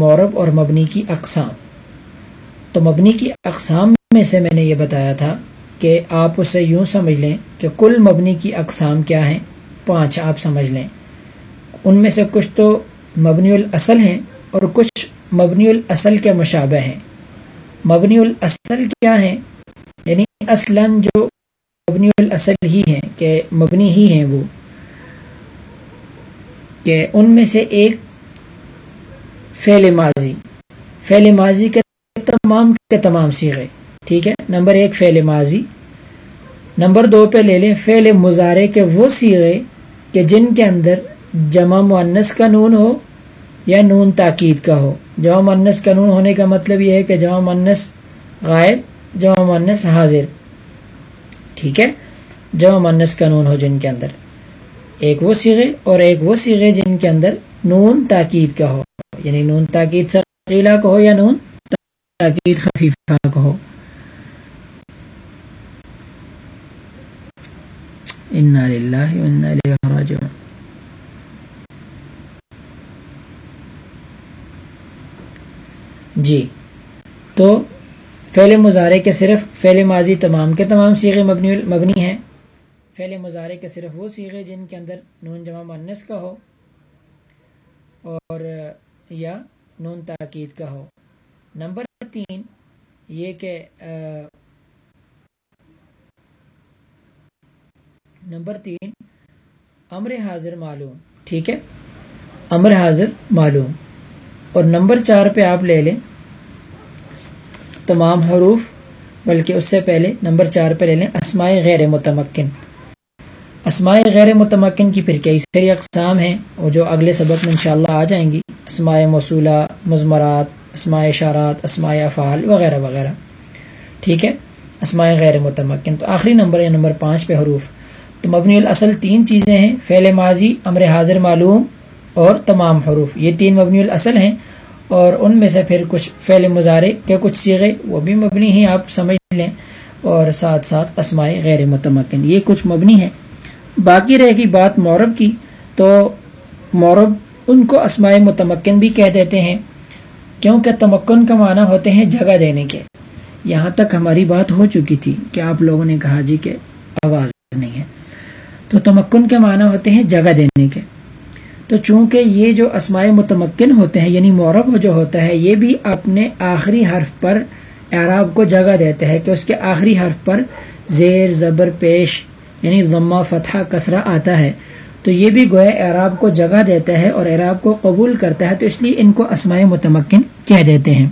مورب اور مبنی کی اقسام۔ تو مبنی کی اقسام میں سے میں نے یہ بتایا تھا کہ آپ اسے یوں سمجھ لیں کہ کل مبنی کی اقسام کیا ہیں، پانچ آپ سمجھ لیں۔ ان میں سے کچھ تو مبنی الاصل ہیں اور کچھ مبنی الاصل کے مشابہ ہیں۔ مبنی الاصل کیا ہیں؟ یعنی اصلاً جو مبنی الاصل ہی ہیں، کہ مبنی ہی ہیں وہ۔ کہ ان میں سے ایک فعل ماضی۔ فعل ماضی کے تمام کے تمام سیغے۔ ٹھیک ہے؟ نمبر ایک، فعل ماضی۔ نمبر دو پہ لے لیں، فعل مظاہرے کے وہ سیغے کہ جن کے اندر جمع معنس کا نون ہو یا نون تاکید کا ہو۔ جمع معنس کا نون ہونے کا مطلب یہ ہے کہ جمع معنس غائب، جمع معنس حاضر۔ ٹھیک ہے؟ جمع معنس کا نون ہو جن کے اندر۔ ایک وہ سیغے اور ایک وہ سیغے جن کے اندر نون تاکید کا ہو۔ یعنی نون تاکید ثقیلہ کا ہو یا نون تاکید خفیفہ کا ہو۔ انا للہ انا الیہ راجعون۔ جی۔ تو فعل مظاہرے کے صرف فعل ماضی تمام کے تمام سیغے مبنی مبنی ہیں۔ فعل مظاہرے کے صرف وہ سیغے جن کے اندر نون جمع مانس کا ہو۔ اور یا نون تاکید کا ہو۔ نمبر تین، یہ کہ نمبر تین، امر حاضر معلوم، ٹھیک ہے؟ امر حاضر معلوم۔ اور نمبر چار پہ آپ لے لیں۔ تمام حروف، بلکہ اس سے پہلے نمبر چار پہ لے لیں۔ اسماء غیر متمکن۔ اسماء غیر متمکن کی پھر کئی ساری اقسام ہیں اور جو اگلے سبق میں انشاءاللہ آ جائیں گی۔ اسماء موصولہ، مضمرات، اسماء اشارات، اسماء افعال وغیرہ وغیرہ۔ ٹھیک ہے؟ اسماء غیر متمکن۔ تو آخری نمبر یا نمبر پانچ پہ حروف۔ تو مبنی الاصل تین چیزیں ہیں، فعل ماضی، امر حاضر معلوم اور تمام حروف۔ یہ تین مبنی الاصل ہیں اور ان میں سے پھر کچھ فعل مظاہرے کے کچھ سیغے وہ بھی مبنی ہیں، آپ سمجھ لیں۔ اور ساتھ ساتھ اسماء غیر متمکن۔ یہ کچھ مبنی ہیں۔ باقی رہے گی بات مورب کی۔ تو مورب ان کو اسماء متمکن بھی کہہ دیتے ہیں، کیونکہ تمکن کا معنی ہوتے ہیں جگہ دینے کے۔ یہاں تک ہماری بات ہو چکی تھی کہ آپ لوگوں نے کہا جی کہ آواز نہیں ہے۔ تو تمکن کے معنی ہوتے ہیں جگہ دینے کے۔ تو چونکہ یہ جو اسماء متمکن ہوتے ہیں یعنی مورب جو ہوتا ہے، یہ بھی اپنے آخری حرف پر اعراب کو جگہ دیتے ہیں کہ اس کے آخری حرف پر زیر، زبر، پیش یعنی ضمہ فتح کسرہ آتا ہے۔ تو یہ بھی گویا اعراب کو جگہ دیتا ہے اور اعراب کو قبول کرتا ہے، تو اس لیے ان کو اسماء متمکن کہہ دیتے ہیں۔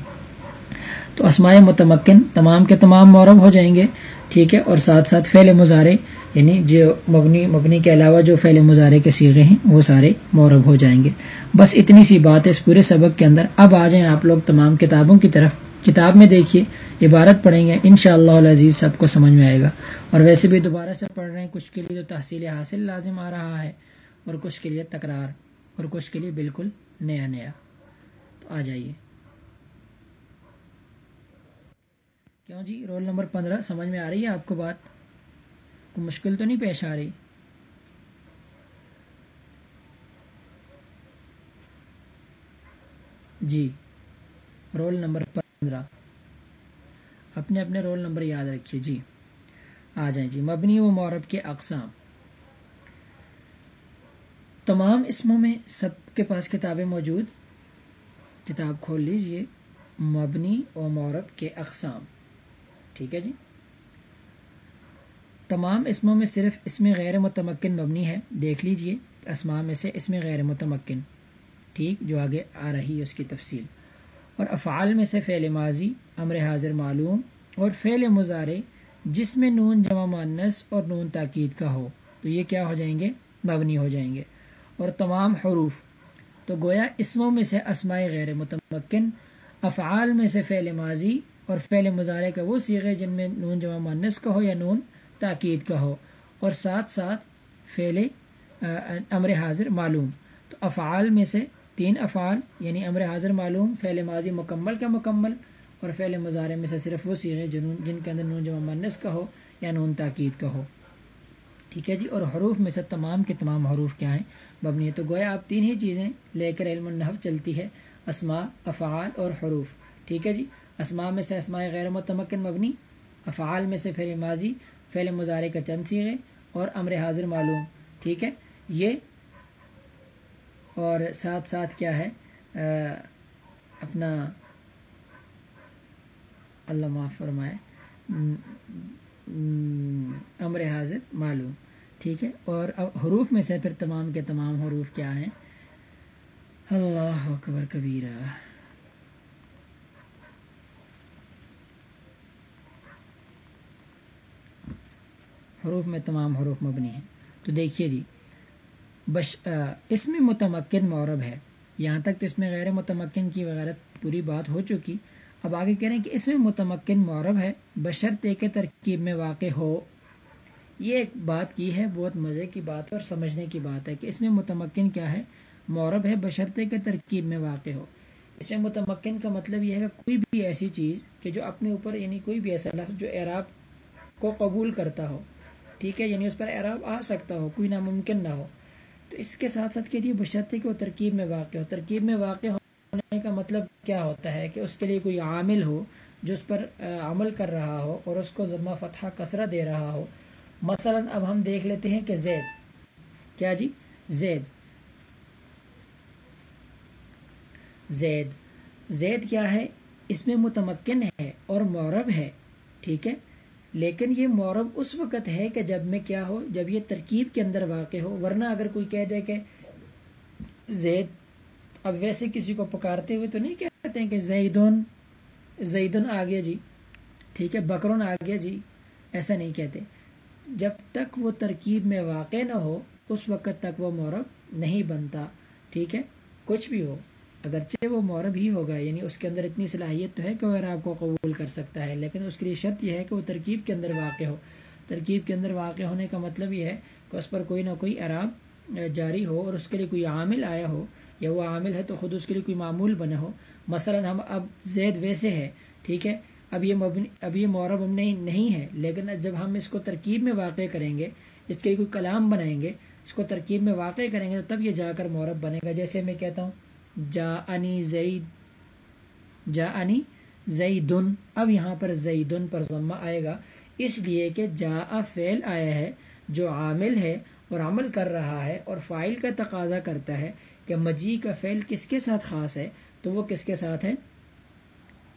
تو اسماء متمکن تمام کے تمام مورب ہو جائیں گے، ٹھیک ہے؟ اور ساتھ ساتھ فعل مظاہرے یعنی جو مبنی مبنی کے علاوہ جو فعل مظاہرے کے سیغے ہیں، وہ سارے مورب ہو جائیں گے۔ بس اتنی سی بات ہے اس پورے سبق کے اندر۔ اب آ جائیں آپ لوگ تمام کتابوں کی طرف۔ کتاب میں دیکھیے، عبارت پڑھیں گے ان شاء اللہ سب کو سمجھ میں آئے گا۔ اور ویسے بھی دوبارہ سے پڑھ رہے ہیں، کچھ کے لیے تو تحصیل حاصل لازم آ رہا ہے اور کچھ کے لیے تکرار اور کچھ کے لیے بالکل نیا نیا۔ تو آ جائیے۔ کیوں جی؟ رول نمبر پندرہ، سمجھ میں آ رہی ہے آپ کو بات؟ کوئی مشکل تو نہیں پیش آ رہی؟ جی رول نمبر پندرہ اپنے اپنے رول نمبر یاد رکھیے۔ جی آ جائیں۔ جی مبنی و مورب کے اقسام۔ تمام اسموں میں سب کے پاس کتابیں موجود۔ کتاب کھول لیجیے۔ مبنی و مورب کے اقسام۔ ٹھیک ہے جی؟ تمام اسموں میں صرف اسم غیر متمکن مبنی ہے۔ دیکھ لیجیے، اسماء میں سے اسم غیر متمکن۔ ٹھیک، جو آگے آ رہی ہے اس کی تفصیل۔ اور افعال میں سے فعل ماضی، امر حاضر معلوم اور فعل مظاہرے جس میں نون جمع مانس اور نون تاکید کا ہو۔ تو یہ کیا ہو جائیں گے؟ مبنی ہو جائیں گے۔ اور تمام حروف۔ تو گویا اسموں میں سے اسماء غیر متمکن، افعال میں سے فعل ماضی اور فعل مظاہرے کا وہ سیغے جن میں نون جمع مانس کا ہو یا نون تاکید کا ہو۔ اور ساتھ ساتھ فعل امر حاضر معلوم۔ تو افعال میں سے تین افعال یعنی امر حاضر معلوم، فعل ماضی مکمل کا مکمل، اور فعل مظاہرے میں سے صرف وہ سیغے جنون جن کے اندر نون جمع مانس کا ہو یا نون تاکید کا ہو۔ ٹھیک ہے جی اور حروف میں سے تمام کے تمام حروف کیا ہیں؟ مبنی ہے تو گویا آپ تین ہی چیزیں لے کر علم النحو چلتی ہے اسما افعال اور حروف۔ ٹھیک ہے جی اسما میں سے اسماء غیر متمکن مبنی، افعال میں سے پھر ماضی، فعل مظاہرے کا چند سیغے، اور امر حاضر معلوم۔ ٹھیک ہے، یہ اور ساتھ ساتھ کیا ہے اپنا اللہ معاف فرمائے امر حاضر معلوم، ٹھیک ہے؟ اور حروف میں سے پھر تمام کے تمام حروف کیا ہیں؟ اللہ اکبر کبیرہ۔ حروف میں تمام حروف مبنی ہیں۔ تو دیکھیے جی بش اس میں متمکن معرب ہے۔ یہاں تک تو اس میں غیر متمکن کی وغیرہ پوری بات ہو چکی۔ اب آگے کہہ رہے ہیں کہ اس میں متمکن معرب ہے بشرط کے ترکیب میں واقع ہو۔ یہ ایک بات کی ہے، بہت مزے کی بات اور سمجھنے کی بات ہے کہ اس میں متمکن کیا ہے۔ معرب ہے بشرط کے ترکیب میں واقع ہو۔ اس میں متمکن کا مطلب یہ ہے کہ کوئی بھی ایسی چیز کہ جو اپنے اوپر یعنی کوئی بھی ایسا لفظ جو اعراب کو قبول کرتا ہو، ٹھیک ہے؟ یعنی اس پر اعراب آ سکتا ہو، کوئی ناممکن نہ ہو۔ تو اس کے ساتھ ساتھ کہہ بشرط ہے کہ وہ ترکیب میں واقع ہو۔ ترکیب میں واقع ہونے کا مطلب کیا ہوتا ہے کہ اس کے لیے کوئی عامل ہو جو اس پر عمل کر رہا ہو اور اس کو ضمہ فتح کثرہ دے رہا ہو۔ مثلا اب ہم دیکھ لیتے ہیں کہ زید۔ کیا جی؟ زید۔ زید۔ زید کیا ہے؟ اس میں متمکن ہے اور معرب ہے۔ ٹھیک ہے؟ لیکن یہ مورب اس وقت ہے کہ جب میں کیا ہو، جب یہ ترکیب کے اندر واقع ہو، ورنہ اگر کوئی کہہ دے کہ زید، اب ویسے کسی کو پکارتے ہوئے تو نہیں کہتے ہیں کہ زیدن زیدن آ گیا جی ٹھیک ہے، بکرون آ گیا جی ایسا نہیں کہتے۔ جب تک وہ ترکیب میں واقع نہ ہو، اس وقت تک وہ مورب نہیں بنتا، ٹھیک ہے، کچھ بھی ہو۔ اگرچہ وہ مورب ہی ہوگا یعنی اس کے اندر اتنی صلاحیت تو ہے کہ وہ عراب کو قبول کر سکتا ہے، لیکن اس کے لیے شرط یہ ہے کہ وہ ترکیب کے اندر واقع ہو۔ ترکیب کے اندر واقع ہونے کا مطلب یہ ہے کہ اس پر کوئی نہ کوئی عراب جاری ہو اور اس کے لیے کوئی عامل آیا ہو یا وہ عامل ہے تو خود اس کے لیے کوئی معمول بنا ہو۔ مثلا ہم اب زید ویسے ہے ٹھیک ہے؟ اب یہ مبنی، اب یہ مورب ہم نہیں نہیں ہے لیکن جب ہم اس کو ترکیب میں واقع کریں گے، اس کے لیے کوئی کلام بنائیں گے، اس کو ترکیب میں واقع کریں گے تو تب یہ جا کر مورب بنے گا۔ جیسے میں کہتا ہوں جا انی زید جا انی زیدن، اب یہاں پر زیدن پر ضمہ آئے گا۔ اس لیے کہ جا فعل آیا ہے جو عامل ہے اور عمل کر رہا ہے اور فائل کا تقاضا کرتا ہے کہ مجی کا فعل کس کے ساتھ خاص ہے، تو وہ کس کے ساتھ ہے؟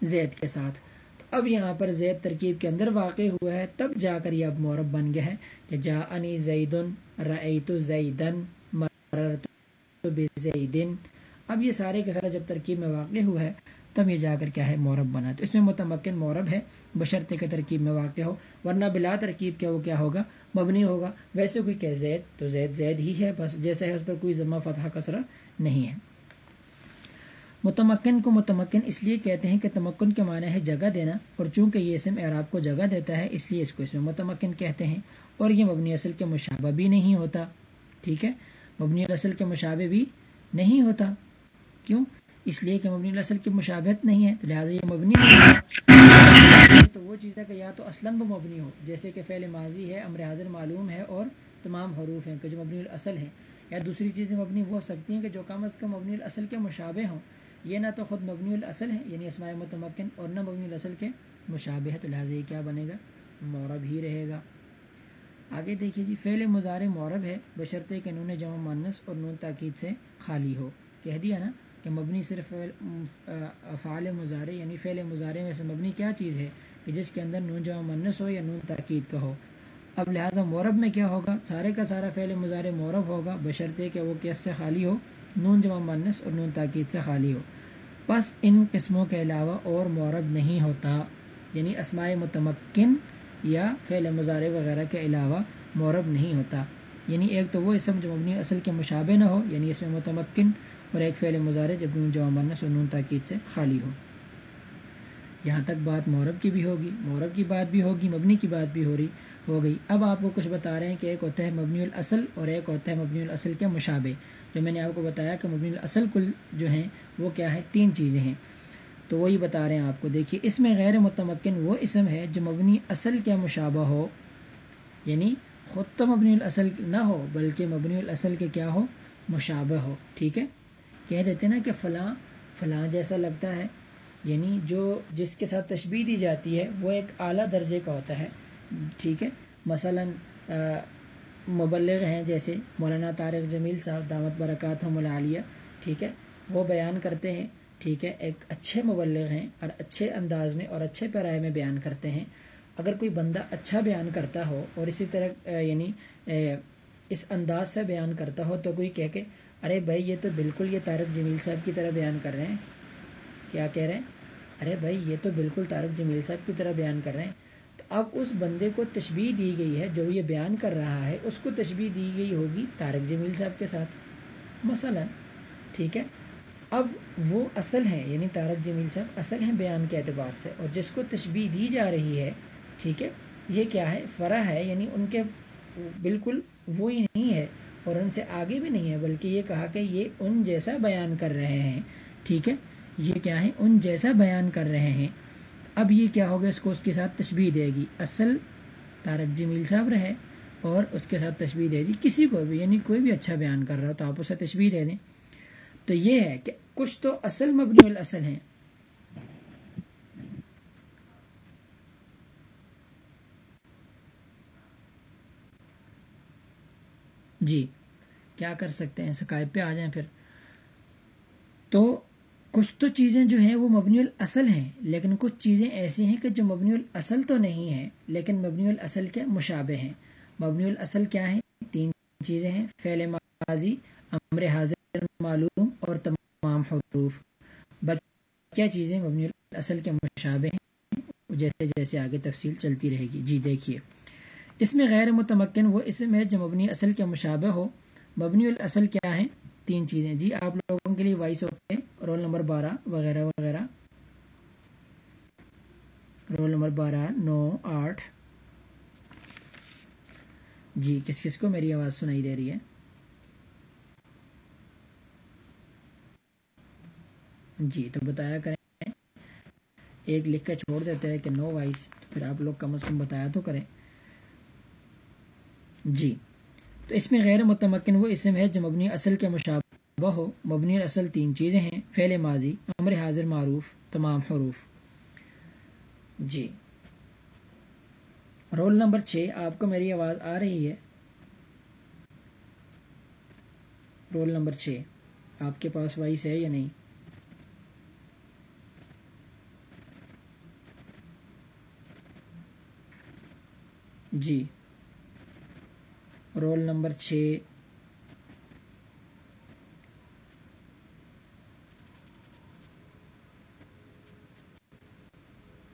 زید کے ساتھ۔ تو اب یہاں پر زید ترکیب کے اندر واقع ہوا ہے، تب جا کر یہ اب مورب بن گیا ہے کہ جا انی زیدن رعیت زیدن، مررت بزیدن۔ اب یہ سارے کے سارا جب ترکیب میں واقع ہوا ہے، تب یہ جا کر کیا ہے مورب بنا۔ تو اس میں متمکن مورب ہے بشرط کے ترکیب میں واقع ہو، ورنہ بلا ترکیب کیا وہ کیا ہوگا؟ مبنی ہوگا۔ ویسے کوئی کہ زید، تو زید زید ہی ہے، بس جیسا ہے اس پر کوئی ضمہ فتح کسرہ نہیں ہے۔ متمکن کو متمکن اس لیے کہتے ہیں کہ تمکن کے معنی ہے جگہ دینا، اور چونکہ یہ اسم اعراب کو جگہ دیتا ہے، اس لیے اس کو اس میں متمکن کہتے ہیں۔ اور یہ مبنی اصل کے مشابہ بھی نہیں ہوتا، ٹھیک ہے؟ مبنی اصل کے مشابہ بھی نہیں ہوتا۔ کیوں؟ اس لیے کہ مبنی الاصل کی مشابہت نہیں ہے، تو لہٰذا یہ مبنی نہیں ہے۔ تو وہ چیز ہے کہ یا تو اسلم مبنی ہو، جیسے کہ فعل ماضی ہے، امر حاضر معلوم ہے اور تمام حروف ہیں کہ جو مبنی الاصل ہیں۔ یا دوسری چیزیں مبنی ہو سکتی ہیں کہ جو کم از کم مبنی الاصل کے مشابہ ہوں۔ یہ نہ تو خود مبنی الاصل ہے یعنی اسماء متمکن، اور نہ مبنی الاصل کے مشابہ ہے، تو لہٰذا یہ کیا بنے گا؟ مورب ہی رہے گا۔ آگے دیکھیے جی فعل مظاہر مورب ہے، بشرطے کہ نون جمع مانس اور نون تاکید سے خالی ہو۔ کہہ دیا نا؟ کہ مبنی صرف افعال مظاہرے یعنی فعل مظاہرے میں سے مبنی کیا چیز ہے کہ جس کے اندر نون جمع منس ہو یا نون تاکید کا ہو؟ اب لہٰذا مورب میں کیا ہوگا؟ سارے کا سارا فعل مظاہرے مورب ہوگا، بشرطے کہ وہ کیس سے خالی ہو، نون جمع منس اور نون تاکید سے خالی ہو۔ بس ان قسموں کے علاوہ اور مورب نہیں ہوتا یعنی اسماء متمکن یا فعل مظاہرے وغیرہ کے علاوہ مورب نہیں ہوتا۔ یعنی ایک تو وہ اسم جو مبنی اصل کے مشابہ نہ ہو یعنی اس میں متمکن اور ایک فعل مظاہرے جب نون جواب مرنس اور نون تاکید سے خالی ہو۔ یہاں تک بات مورب کی بھی ہوگی، مورب کی بات بھی ہوگی، مبنی کی بات بھی ہو رہی، ہو گئی۔ اب آپ کو کچھ بتا رہے ہیں کہ ایک ہوتا ہے مبنی الاصل اور ایک ہوتا ہے مبنی الاصل کے مشابے جو میں نے آپ کو بتایا کہ مبنی الاصل کل جو ہیں، وہ کیا ہے تین چیزیں ہیں۔ تو وہی بتا رہے ہیں آپ کو۔ دیکھیے، اس میں غیر متمکن وہ اسم ہے جو مبنی اصل کے مشابہ ہو۔ یعنی خود تو مبنی الاصل نہ ہو، بلکہ مبنی الاصل کے کیا ہو؟ مشابہ ہو۔ ٹھیک ہے؟ کہہ دیتے نا کہ فلاں فلاں جیسا لگتا ہے۔ یعنی جو جس کے ساتھ تشبیح دی جاتی ہے، وہ ایک اعلیٰ درجے کا ہوتا ہے۔ ٹھیک ہے؟ مثلا مبلغ ہیں جیسے مولانا طارق جمیل صاحب، دعوت برکات ہم العالیہ۔ ٹھیک ہے؟ وہ بیان کرتے ہیں۔ ٹھیک ہے؟ ایک اچھے مبلغ ہیں اور اچھے انداز میں اور اچھے پیرائے میں بیان کرتے ہیں۔ اگر کوئی بندہ اچھا بیان کرتا ہو اور اسی طرح یعنی اس انداز سے بیان کرتا ہو تو کوئی کہہ کے ارے بھائی، یہ تو بالکل یہ طارق جمیل صاحب کی طرح بیان کر رہے ہیں۔ کیا کہہ رہے ہیں؟ ارے بھائی، یہ تو بالکل طارق جمیل صاحب کی طرح بیان کر رہے ہیں۔ تو اب اس بندے کو تشبیح دی گئی ہے، جو یہ بیان کر رہا ہے، اس کو تشبیح دی گئی ہوگی طارق جمیل صاحب کے ساتھ۔ مثلا، ٹھیک ہے؟ اب وہ اصل ہیں یعنی طارق جمیل صاحب اصل ہیں بیان کے اعتبار سے، اور جس کو تشبیح دی جا رہی ہے، ٹھیک ہے؟ یہ کیا ہے؟ فرا ہے یعنی ان کے بالکل وہی نہیں ہے۔ اور ان سے آگے بھی نہیں ہے، بلکہ یہ کہا کہ یہ ان جیسا بیان کر رہے ہیں۔ ٹھیک ہے؟ یہ کیا ہے ان جیسا بیان کر رہے ہیں۔ اب یہ کیا ہوگا؟ اس کو اس کے ساتھ تشبیح دے گی۔ اصل تارک جمیل صاحب رہے اور اس کے ساتھ تشبیح دے دی کسی کو بھی یعنی کوئی بھی اچھا بیان کر رہا ہو تو آپ اسے تشبیح دے دیں۔ تو یہ ہے کہ کچھ تو اصل مبنی الاصل ہیں۔ جی۔ کیا کر سکتے ہیں؟ سکائب پہ آ جائیں پھر۔ تو کچھ تو چیزیں جو ہیں وہ مبنی الاصل ہیں، لیکن کچھ چیزیں ایسی ہیں کہ جو مبنی الاصل تو نہیں ہیں، لیکن مبنی الاصل کے مشابہ ہیں۔ مبنی الاصل کیا ہیں؟ تین چیزیں ہیں فعل ماضی، امر حاضر، معلوم اور تمام حروف۔ کیا چیزیں مبنی الاصل کے مشابہ ہیں، جیسے جیسے آگے تفصیل چلتی رہے گی۔ جی دیکھیے۔ اس میں غیر متمکن وہ اسم ہے جو مبنی اصل کے مشابہ ہو۔ مبنی الاصل کیا ہیں؟ تین چیزیں۔ جی آپ لوگوں کے لیے وائس اوکے رول نمبر بارہ، وغیرہ وغیرہ۔ رول نمبر بارہ، نو، آٹھ۔ جی کس کس کو میری آواز سنائی دے رہی ہے؟ جی تو بتایا کریں، ایک لکھ کے چھوڑ دیتے ہیں کہ نو وائس پھر آپ لوگ کم از کم بتایا تو کریں۔ جی۔ تو اس میں غیر متمکن وہ اسم ہے جو مبنی اصل کے مشابہ ہو۔ مبنی اصل تین چیزیں ہیں، فعل ماضی، امر حاضر معروف، تمام حروف۔ جی۔ رول نمبر چھ، آپ کو میری آواز آ رہی ہے؟ رول نمبر چھ، آپ کے پاس وائس ہے یا نہیں؟ جی۔ رول نمبر چھ۔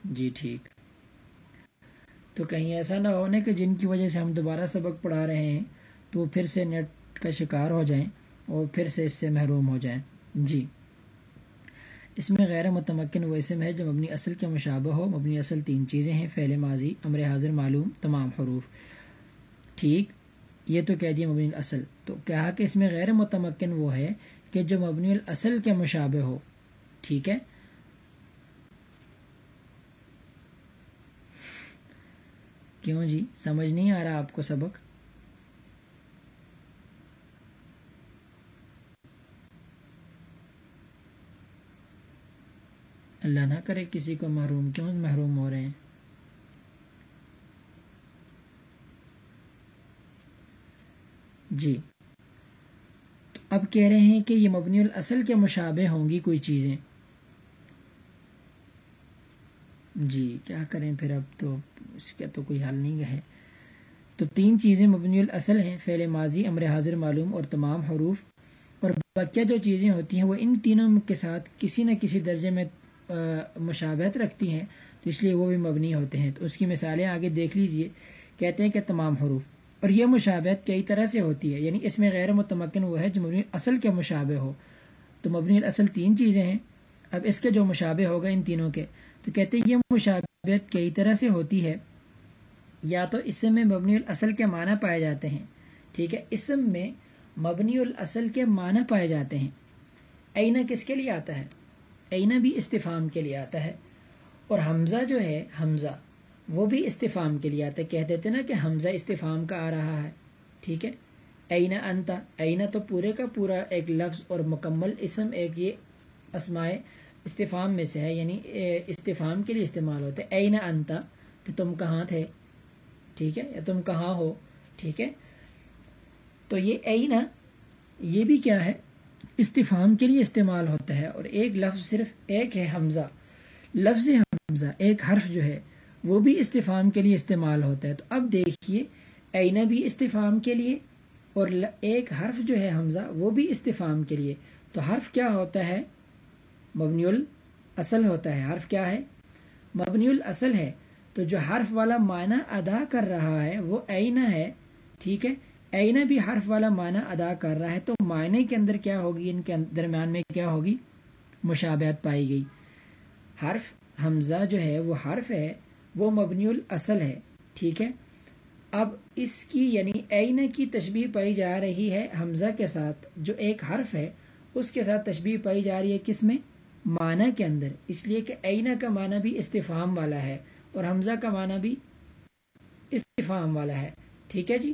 جی ٹھیک۔ تو کہیں ایسا نہ ہونے کہ جن کی وجہ سے ہم دوبارہ سبق پڑھا رہے ہیں، تو وہ پھر سے نیٹ کا شکار ہو جائیں اور پھر سے اس سے محروم ہو جائیں۔ جی۔ اس میں غیر متمکن وہ اسم ہے، جو مبنی اصل کے مشابہ ہو۔ مبنی اصل تین چیزیں ہیں، فعل ماضی، امر حاضر، معلوم، تمام حروف۔ ٹھیک۔ یہ تو کہہ دیا مبنی الاصل۔ تو کہا کہ اس میں غیر متمکن وہ ہے کہ جو مبنی الاصل کے مشابہ ہو۔ ٹھیک ہے؟ کیوں جی؟ سمجھ نہیں آ رہا آپ کو سبق؟ اللہ نہ کرے کسی کو محروم۔ کیوں محروم ہو رہے ہیں؟ جی۔ تو اب کہہ رہے ہیں کہ یہ مبنی الاصل کے مشابہ ہوں گی کوئی چیزیں۔ جی کیا کریں پھر اب تو اس کا تو کوئی حل نہیں ہے۔ تو تین چیزیں مبنی الاصل ہیں، فعل ماضی، امر حاضر معلوم اور تمام حروف۔ اور باقیہ جو چیزیں ہوتی ہیں، وہ ان تینوں کے ساتھ کسی نہ کسی درجے میں مشابہت رکھتی ہیں۔ تو اس لیے وہ بھی مبنی ہوتے ہیں۔ تو اس کی مثالیں آگے دیکھ لیجیے۔ کہتے ہیں کہ تمام حروف۔ اور یہ مشابہت کئی طرح سے ہوتی ہے یعنی اس میں غیر متمکن وہ ہے جو مبنی اصل کے مشابہ ہو۔ تو مبنی اصل تین چیزیں ہیں۔ اب اس کے جو مشابہ ہوگا ان تینوں کے، تو کہتے ہیں یہ مشابہت کئی طرح سے ہوتی ہے۔ یا تو اسم میں مبنی الاصل کے معنی پائے جاتے ہیں، ٹھیک ہے اسم میں مبنی الاصل کے معنی پائے جاتے ہیں۔ اینہ کس کے لیے آتا ہے؟ اینہ بھی استفام کے لیے آتا ہے۔ اور حمزہ جو ہے، حمزہ۔ وہ بھی استفام کے لیے آتا ہے۔ کہتے تھے نا کہ حمزہ استفام کا آ رہا ہے۔ ٹھیک ہے؟ اینا انتا اینا تو پورے کا پورا ایک لفظ اور مکمل اسم، ایک یہ اسمائے استفام میں سے ہے۔ یعنی استفام کے لیے استعمال ہوتا ہے۔ این انتا کہ تم کہاں تھے؟ ٹھیک ہے؟ یا تم کہاں ہو؟ ٹھیک ہے؟ تو یہ اینا، یہ بھی کیا ہے؟ استفام کے لیے استعمال ہوتا ہے۔ اور ایک لفظ صرف ایک ہے حمزہ۔ لفظ حمزہ، ایک حرف جو ہے وہ بھی استفام کے لیے استعمال ہوتا ہے۔ تو اب دیکھیے اینا بھی استفام کے لیے اور ایک حرف جو ہے حمزہ، وہ بھی استفام کے لیے۔ تو حرف کیا ہوتا ہے؟ مبنی الاصل ہوتا ہے۔ حرف کیا ہے؟ مبنی الاصل ہے۔ تو جو حرف والا معنی ادا کر رہا ہے، وہ اینا ہے۔ ٹھیک ہے؟ اینا بھی حرف والا معنی ادا کر رہا ہے۔ تو معنی کے اندر کیا ہوگی؟ ان کے درمیان میں کیا ہوگی؟ مشابہت پائی گئی۔ حرف حمزہ جو ہے، وہ حرف ہے۔ وہ مبنی الاصل ہے، ٹھیک ہے؟ اب اس کی یعنی عین کی تشبیح پائی جا رہی ہے حمزہ کے ساتھ، جو ایک حرف ہے، اس کے ساتھ تشبیح پائی جا رہی ہے کس میں؟ معنی کے اندر، اس لیے کہ عینہ کا معنی بھی استفام والا ہے اور حمزہ کا معنی بھی استفام والا ہے، ٹھیک ہے جی؟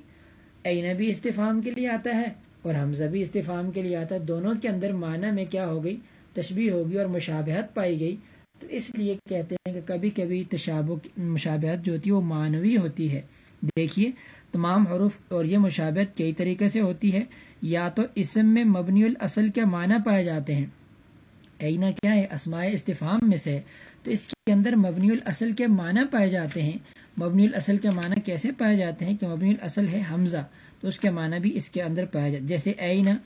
عینہ بھی استفام کے لیے آتا ہے اور حمزہ بھی استفام کے لیے آتا ہے۔ دونوں کے اندر معنی میں کیا ہو گئی؟ تشبیح ہوگی اور مشابہت پائی گئی۔ تو اس لیے کہتے ہیں کہ کبھی کبھی تشابہ مشابہت جو ہوتی ہے وہ معنوی ہوتی ہے۔ دیکھیے، تمام حروف اور یہ مشابت کئی طریقے سے ہوتی ہے۔ یا تو اسم میں مبنی الاصل کے معنی پائے جاتے ہیں۔ اینا کیا ہے؟ اسماء استفام میں سے۔ تو اس کے اندر مبنی الاصل کے معنی پائے جاتے ہیں۔ مبنی الاصل کے معنی کیسے پائے جاتے ہیں؟ کہ مبنی الاصل ہے حمزہ، تو اس کے معنی بھی اس کے اندر پایا جاتا جیسے اینا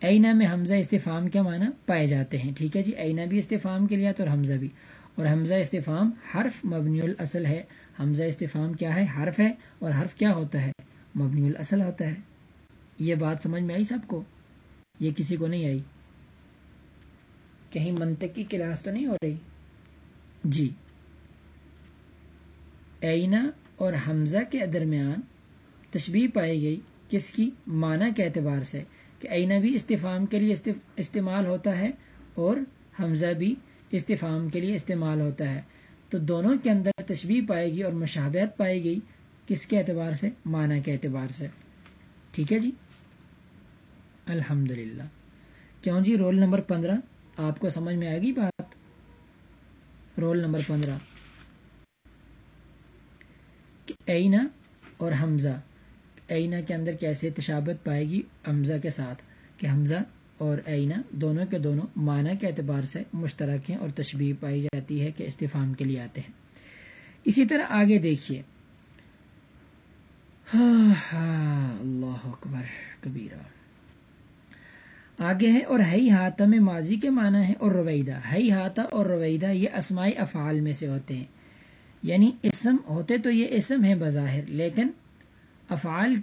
اینا میں حمزہ استفام کے معنی پائے جاتے ہیں؟ ٹھیک ہے جی اینا بھی استفام کے لیے آتا اور حمزہ بھی۔ اور حمزہ استفام حرف مبنی الاصل ہے۔ حمزہ استفام کیا ہے؟ حرف ہے۔ اور حرف کیا ہوتا ہے؟ مبنی الاصل ہوتا ہے۔ یہ بات سمجھ میں آئی سب کو؟ یہ کسی کو نہیں آئی۔ کہیں منطقی کلاس تو نہیں ہو رہی؟ جی۔ اینا اور حمزہ کے درمیان تشبیح پائی گئی کس کی؟ معنی کے اعتبار سے۔ کہ اینا بھی استفام کے لیے استعمال ہوتا ہے اور حمزہ بھی استفام کے لیے استعمال ہوتا ہے۔ تو دونوں کے اندر تشبیح پائے گی اور مشابہت پائے گی کس کے اعتبار سے؟ معنی کے اعتبار سے۔ ٹھیک ہے جی؟ الحمد للہ کیوں جی؟ رول نمبر پندرہ۔ آپ کو سمجھ میں آئے گی بات؟ رول نمبر پندرہ۔ کہ اینا اور حمزہ۔ اینا کے اندر کیسے تشابت پائے گی حمزہ کے ساتھ؟ کہ حمزہ اور اینا دونوں کے دونوں معنی کے اعتبار سے مشترک ہیں اور تشبیح پائی جاتی ہے کہ استفام کے لیے آتے ہیں۔ اسی طرح آگے دیکھیے۔ اللہ اکبر، کبیرہ۔ آگے ہے، اور ہئی ہاتھا میں ماضی کے معنی ہے اور رویدہ۔ ہئی ہاتھا اور رویدہ یہ اسماعی افعال میں سے ہوتے ہیں۔ یعنی اسم، ہوتے تو یہ اسم ہے بظاہر، لیکن افعال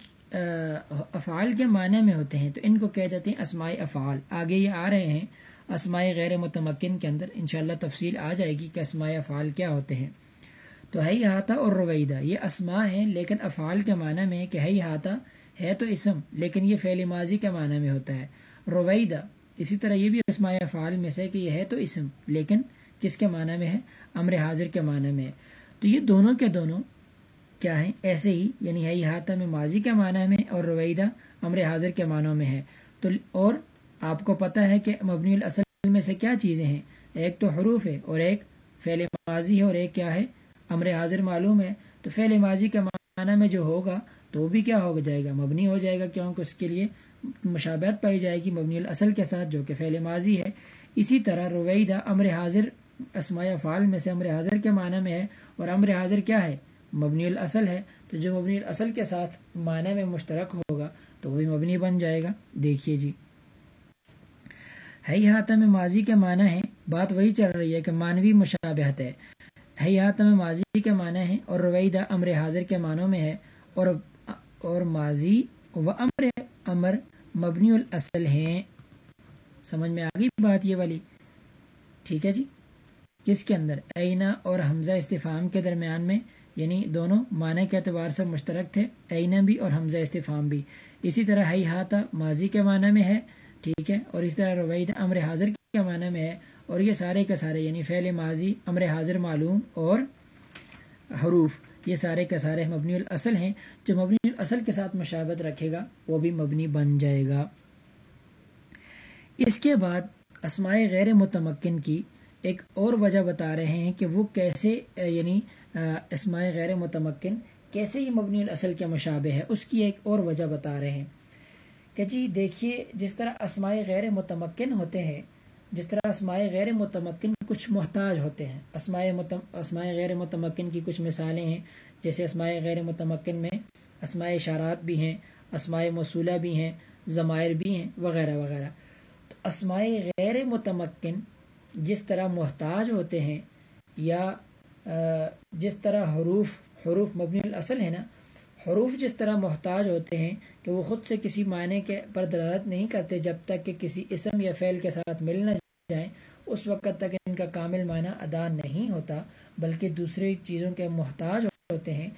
افعال کے معنی میں ہوتے ہیں تو ان کو کہہ دیتے ہیں اسماعی افعال۔ آگے یہ آ رہے ہیں اسماعی غیر متمکن کے اندر انشاءاللہ تفصیل آ جائے گی کہ اسماعی افعال کیا ہوتے ہیں۔ تو ہی ہاتھا اور رویدہ، یہ اسماء ہیں لیکن افعال کے معنی میں کہ ہی ہاتھا، ہے تو اسم، لیکن یہ فعل ماضی کے معنی میں ہوتا ہے۔ رویدہ، اسی طرح یہ بھی اسماء افعال میں سے کہ یہ ہے تو اسم، لیکن کس کے معنی میں ہے؟ امر حاضر کے معنی میں ہے۔ تو یہ دونوں کے دونوں کیا ہیں؟ ایسے ہی یعنی ہے ہاتھا میں ماضی کے معنی میں اور رویدہ امر حاضر کے معنوں میں ہے۔ تو اور آپ کو پتہ ہے کہ مبنی الاصل میں سے کیا چیزیں ہیں؟ ایک تو حروف ہے اور ایک فعل ماضی ہے اور ایک کیا ہے؟ امر حاضر معلوم ہے۔ تو فعل ماضی کے معنی میں جو ہوگا تو وہ بھی کیا ہو جائے گا؟ مبنی ہو جائے گا کیونکہ اس کے لیے مشابہت پائی جائے گی مبنی الاصل کے ساتھ جو کہ فعل ماضی ہے۔ اسی طرح رویدہ امر حاضر اسماء فعال میں سے امر حاضر کے معنی میں ہے اور امر حاضر کیا ہے؟ مبنی الاصل ہے، تو جو مبنی الاصل کے ساتھ معنی میں مشترک ہوگا، تو وہ بھی مبنی بن جائے گا۔ دیکھیے جی۔ ہے ہاتھ میں ماضی کے معنی ہے بات وہی چل رہی ہے کہ مانوی مشابہت ہے۔ ہے ہاتھ میں ماضی کے معنی ہے اور رویدہ امر حاضر کے معنوں میں ہے۔ اور اور ماضی و امر امر مبنی الاصل ہیں۔ سمجھ میں آگئی بات یہ والی؟ ٹھیک ہے جی۔ کس کے اندر؟ اینا اور حمزہ استفام کے درمیان میں۔ یعنی دونوں معنی کے اعتبار سے مشترک تھے اینا بھی اور حمزہ استفام بھی۔ اسی طرح ہی ہاتھا ماضی کے معنی میں ہے، ٹھیک ہے، اور اسی طرح روید امر حاضر کے معنی میں ہے، اور یہ سارے کے سارے یعنی فعل ماضی، امر حاضر معلوم اور حروف، یہ سارے کے سارے مبنی الاصل ہیں۔ جو مبنی الاصل کے ساتھ مشابت رکھے گا، وہ بھی مبنی بن جائے گا۔ اس کے بعد اسماء غیر متمکن کی ایک اور وجہ بتا رہے ہیں کہ وہ کیسے یعنی اسماء غیر متمکن، کیسے یہ مبنی الاصل کے مشابہ ہے؟ اس کی ایک اور وجہ بتا رہے ہیں۔ کہ جی دیکھیے، جس طرح اسماء غیر متمکن ہوتے ہیں، جس طرح اسماء غیر متمکن کچھ محتاج ہوتے ہیں۔ اسماء اسماء غیر متمکن کی کچھ مثالیں ہیں، جیسے اسماء غیر متمکن میں اسماء اشارات بھی ہیں، اسماء موصولہ بھی ہیں، ضمائر بھی ہیں، وغیرہ وغیرہ۔ تو اسماء غیر متمکن جس طرح محتاج ہوتے ہیں یا جس طرح حروف حروف مبنی الاصل ہے نا، حروف جس طرح محتاج ہوتے ہیں کہ وہ خود سے کسی معنی کے پر دلالت نہیں کرتے جب تک کہ کسی اسم یا فعل کے ساتھ مل نہ جائیں، اس وقت تک ان کا کامل معنی ادا نہیں ہوتا، بلکہ دوسری چیزوں کے محتاج ہوتے ہیں۔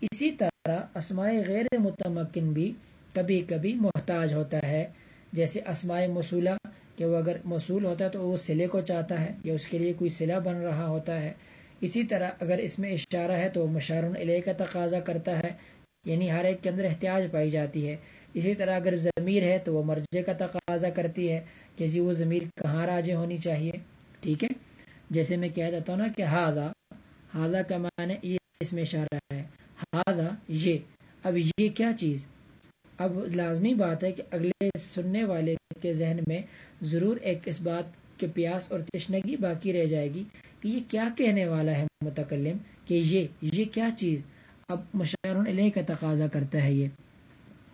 اسی طرح اسماء غیر متمکن بھی کبھی کبھی محتاج ہوتا ہے، جیسے اسماء موصولہ، کہ وہ اگر موصول ہوتا ہے تو وہ سلے کو چاہتا ہے یا اس کے لیے کوئی سلا بن رہا ہوتا ہے۔ اسی طرح اگر اس میں اشارہ ہے تو وہ مشارن علیہ کا تقاضا کرتا ہے یعنی ہر ایک کے اندر احتیاج پائی جاتی ہے۔ اسی طرح اگر ضمیر ہے تو وہ مرجے کا تقاضا کرتی ہے کہ جی وہ ضمیر کہاں راجے ہونی چاہیے۔ ٹھیک ہے؟ جیسے میں کہہ دیتا ہوں نا کہ ہادہ ہادہ کا معنی یہ اس میں اشارہ ہے۔ ہادہ یہ۔ اب یہ کیا چیز؟ اب لازمی بات ہے کہ اگلے سننے والے کے ذہن میں ضرور ایک اس بات کے پیاس اور تشنگی باقی رہ جائے گی کہ یہ کیا کہنے والا ہے متکلم کہ یہ یہ کیا چیز؟ اب مشار علیہ کا تقاضا کرتا ہے یہ۔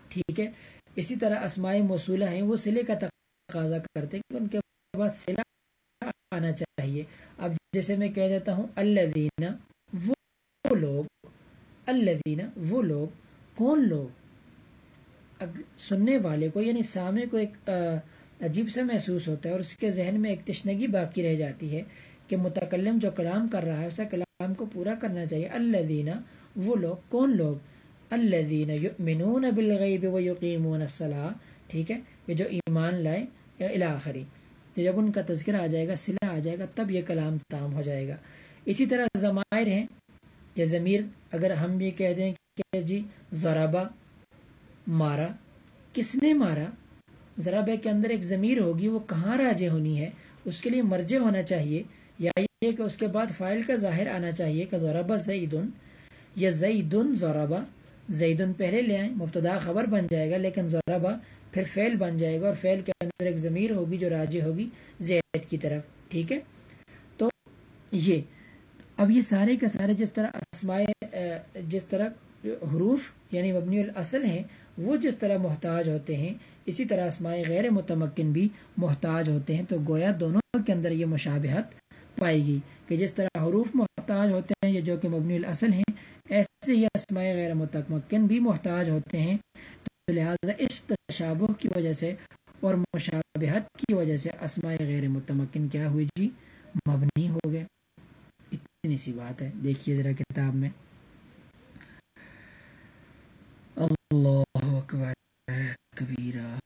ٹھیک ہے؟ اسی طرح اسماعی موصولہ ہیں، وہ سلے کا تقاضا کرتے کہ ان کے بعد سلا آنا چاہیے۔ اب جیسے میں کہہ دیتا ہوں اللہ دینا وہ لوگ اللہ دینا وہ لوگ، کون لوگ؟ سننے والے کو یعنی سامنے کو ایک عجیب سا محسوس ہوتا ہے اور اس کے ذہن میں ایک تشنگی باقی رہ جاتی ہے کہ متکلم جو کلام کر رہا ہے، اسے کلام کو پورا کرنا چاہیے۔ اللہ دینا وہ لوگ، کون لوگ؟ الذین یؤمنون بالغیب و یقیمون الصلاح ٹھیک ہے؟ یہ جو ایمان لائے یا الاخری تو جب ان کا تذکرہ آ جائے گا صلح آ جائے گا، تب یہ کلام تام ہو جائے گا۔ اسی طرح ضمائر ہیں۔ کہ ضمیر، اگر ہم یہ کہہ دیں کہ جی ضربہ مارا۔ کس نے مارا؟ ضربہ کے اندر ایک ضمیر ہوگی، وہ کہاں راجے ہونی ہے؟ اس کے لیے مرجے ہونا چاہیے۔ یا یہ کہ اس کے بعد فائل کا ظاہر آنا چاہیے کہ ضربہ زیدن، یا زیدن ضربہ زیدن پہلے لے آئیں، مبتدا خبر بن جائے گا، لیکن ضربہ پھر فعل بن جائے گا اور فعل کے اندر ایک ضمیر ہوگی جو راجی ہوگی زید کی طرف، ٹھیک ہے؟ تو یہ، اب یہ سارے کے سارے جس طرح اسمائے جس طرح حروف یعنی مبنی الاصل ہیں، وہ جس طرح محتاج ہوتے ہیں، اسی طرح اسمائے غیر متمکن بھی محتاج ہوتے ہیں، تو گویا دونوں کے اندر یہ مشابہت پائے گی کہ جس طرح حروف محتاج ہوتے ہیں، یہ جو کہ مبنی الاصل ہیں، ایسے ہی اسماء غیر متمکن بھی محتاج ہوتے ہیں۔ تو لہٰذا اس تشابہ کی وجہ سے اور مشابہت کی وجہ سے اسماء غیر متمکن کیا ہوئی جی؟ مبنی ہو گئے۔ اتنی سی بات ہے۔ دیکھیے ذرا کتاب میں۔ اللہ اکبر، کبیرہ۔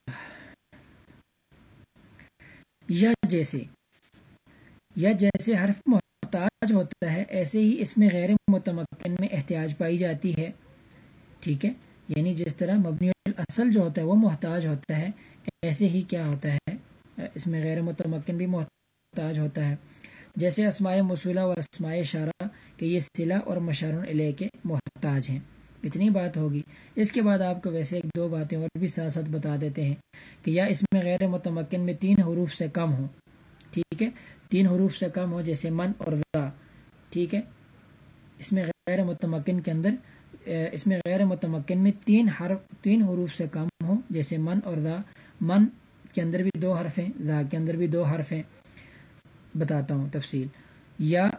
یا جیسے یا جیسے حرف محتاج ہوتا ہے، ایسے ہی اس میں غیر متمکن میں احتیاج پائی جاتی ہے۔ ٹھیک ہے؟ یعنی جس طرح مبنی الاصل جو ہوتا ہے، وہ محتاج ہوتا ہے، ایسے ہی کیا ہوتا ہے؟ اس میں غیر متمکن بھی محتاج ہوتا ہے۔ جیسے اسماء مصولہ و اسماء اشارہ کہ یہ صلہ اور مشار علیہ کے محتاج ہیں۔ اتنی بات ہوگی۔ اس کے بعد آپ کو ویسے ایک دو باتیں اور بھی ساتھ ساتھ بتا دیتے ہیں کہ یا اس میں غیر متمکن میں تین حروف سے کم ہوں۔ ٹھیک ہے؟ تین حروف سے کم ہو جیسے من اور ذا، ٹھیک ہے؟ اس میں غیر متمکن کے اندر اس میں غیر متمکن میں تین حرف، تین حروف سے کم ہو جیسے من اور ذا۔ من کے اندر بھی دو حرف ہیں، ذا کے اندر بھی دو حرف ہیں۔ بتاتا ہوں تفصیل۔ یا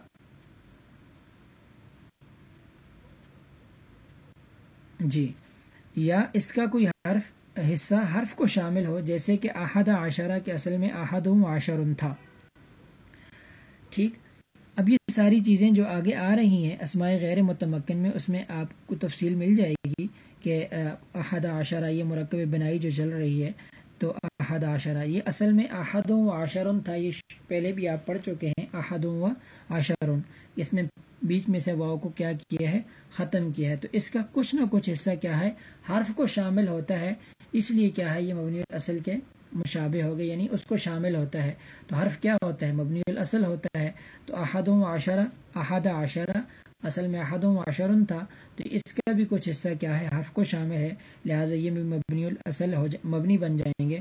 جی یا اس کا کوئی حرف، حصہ، حرف کو شامل ہو، جیسے کہ احد عشرہ کے اصل میں احد ہوں عشر تھا۔ ٹھیک۔ اب یہ ساری چیزیں جو آگے آ رہی ہیں اسماء غیر متمکن میں، اس میں آپ کو تفصیل مل جائے گی کہ احد عشرہ یہ مرکب بنائی جو چل رہی ہے، تو احد عشرہ، یہ اصل میں احد و عشرن تھا، یہ پہلے بھی آپ پڑھ چکے ہیں، احد و عشرن اس میں بیچ میں سے واؤ کو کیا کیا ہے؟ ختم کیا ہے۔ تو اس کا کچھ نہ کچھ حصہ کیا ہے، حرف کو شامل ہوتا ہے۔ اس لیے کیا ہے یہ مبنی اصل کے مشابہ ہو گئے یعنی اس کو شامل ہوتا ہے۔ تو حرف کیا ہوتا ہے؟ مبنی الاصل ہوتا ہے۔ تو احد و عشرہ، احد عشرہ، اصل میں احد و عشرن تھا۔ تو اس کا بھی کچھ حصہ کیا ہے؟ حرف کو شامل ہے، لہٰذا یہ بھی مبنی الاصل ہو جا مبنی بن جائیں گے۔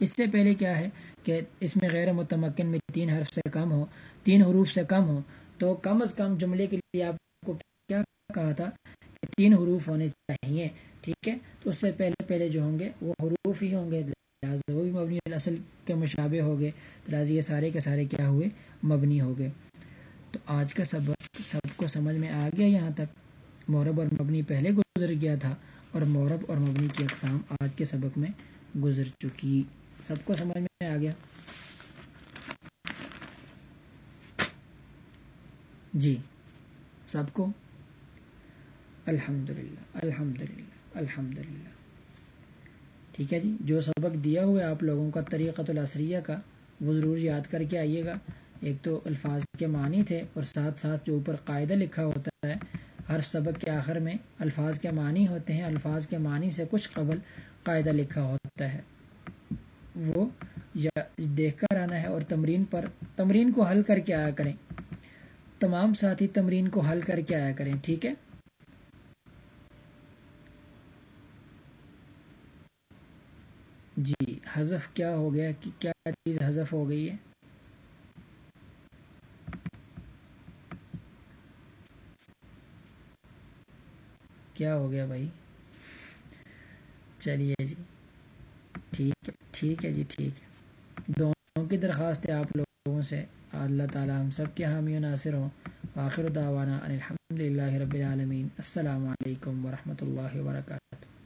اس سے پہلے کیا ہے کہ اس میں غیر متمکن میں تین حرف سے کم ہو، تین حروف سے کم ہو۔ تو کم از کم جملے کے لیے آپ کو کیا کہا تھا؟ کہ تین حروف ہونے چاہیے، ٹھیک ہے؟ تو اس سے پہلے پہلے جو ہوں گے، وہ حروف ہی ہوں گے۔ لہٰذا وہ بھی مبنی الاصل کے مشابے ہو گئے۔ تو لہٰذا یہ سارے کے سارے کیا ہوئے؟ مبنی ہو گئے۔ تو آج کا سبق سب کو سمجھ میں آ گیا یہاں تک۔ مورب اور مبنی پہلے گزر گیا تھا اور مورب اور مبنی کی اقسام آج کے سبق میں گزر چکی۔ سب کو سمجھ میں آ گیا؟ جی سب کو؟ الحمد للہ الحمد للہ الحمد للہ ٹھیک ہے جی؟ جو سبق دیا ہوا ہے آپ لوگوں کا طریقۃ الاسریہ کا، وہ ضرور یاد کر کے آئیے گا۔ ایک تو الفاظ کے معنی تھے اور ساتھ ساتھ جو اوپر قاعدہ لکھا ہوتا ہے، ہر سبق کے آخر میں الفاظ کے معنی ہوتے ہیں۔ الفاظ کے معنی سے کچھ قبل قاعدہ لکھا ہوتا ہے۔ وہ یا دیکھ کر آنا ہے اور تمرین پر، تمرین کو حل کر کے آیا کریں۔ تمام ساتھی تمرین کو حل کر کے آیا کریں، ٹھیک ہے؟ جی حذف کیا ہو گیا؟ کیا چیز حذف ہو گئی ہے؟ کیا ہو گیا بھائی؟ چلیے جی ٹھیک ہے ٹھیک ہے جی ٹھیک ہے۔ دونوں کی درخواست ہے آپ لوگوں سے۔ اللہ تعالیٰ ہم سب کے حامی و ناصر ہوں۔ آخر دعوانا الحمد للہ رب العالمین۔ السلام علیکم ورحمۃ اللہ وبرکاتہ۔